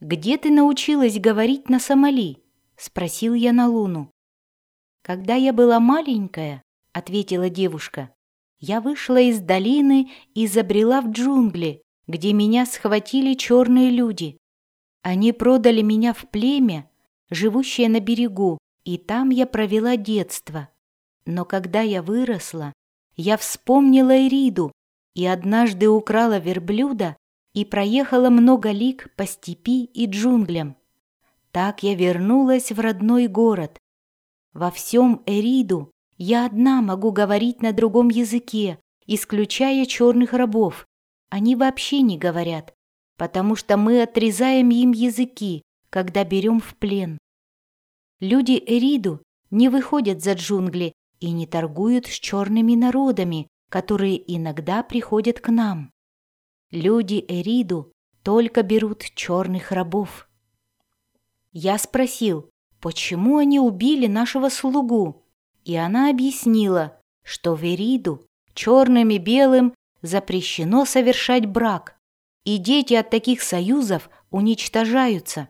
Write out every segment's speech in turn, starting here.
«Где ты научилась говорить на Сомали?» — спросил я на Луну. «Когда я была маленькая», — ответила девушка, — «я вышла из долины и забрела в джунгли, где меня схватили черные люди. Они продали меня в племя, живущее на берегу, и там я провела детство. Но когда я выросла, я вспомнила Эриду и однажды украла верблюда и проехала много лиг по степи и джунглям. Так я вернулась в родной город. Во всем Эриду я одна могу говорить на другом языке, исключая черных рабов. Они вообще не говорят, потому что мы отрезаем им языки, когда берем в плен. Люди Эриду не выходят за джунгли и не торгуют с черными народами, которые иногда приходят к нам. Люди Эриду только берут черных рабов. Я спросил, почему они убили нашего слугу, и она объяснила, что в Эриду черным и белым запрещено совершать брак, и дети от таких союзов уничтожаются.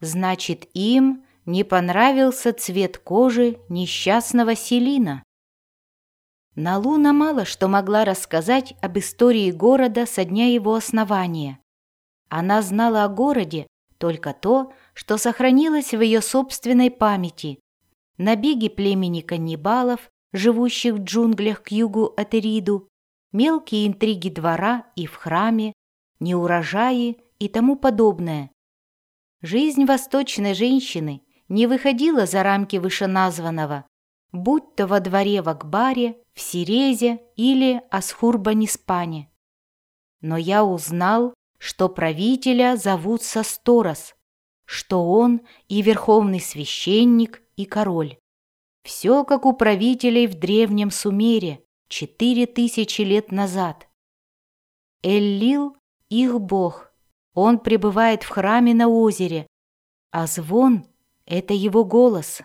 Значит, им не понравился цвет кожи несчастного Селина. Налуна мало что могла рассказать об истории города со дня его основания. Она знала о городе только то, что сохранилось в ее собственной памяти. Набеги племени каннибалов, живущих в джунглях к югу от Эриду, мелкие интриги двора и в храме, неурожаи и тому подобное. Жизнь восточной женщины не выходила за рамки вышеназванного, будь то во дворе в Акбаре, в Сирезе или Асхурбаниспане. Но я узнал, что правителя зовут Састорос, что он и верховный священник, и король. Все как у правителей в древнем Сумере четыре тысячи лет назад. Эллил — их бог, он пребывает в храме на озере, а звон — это его голос.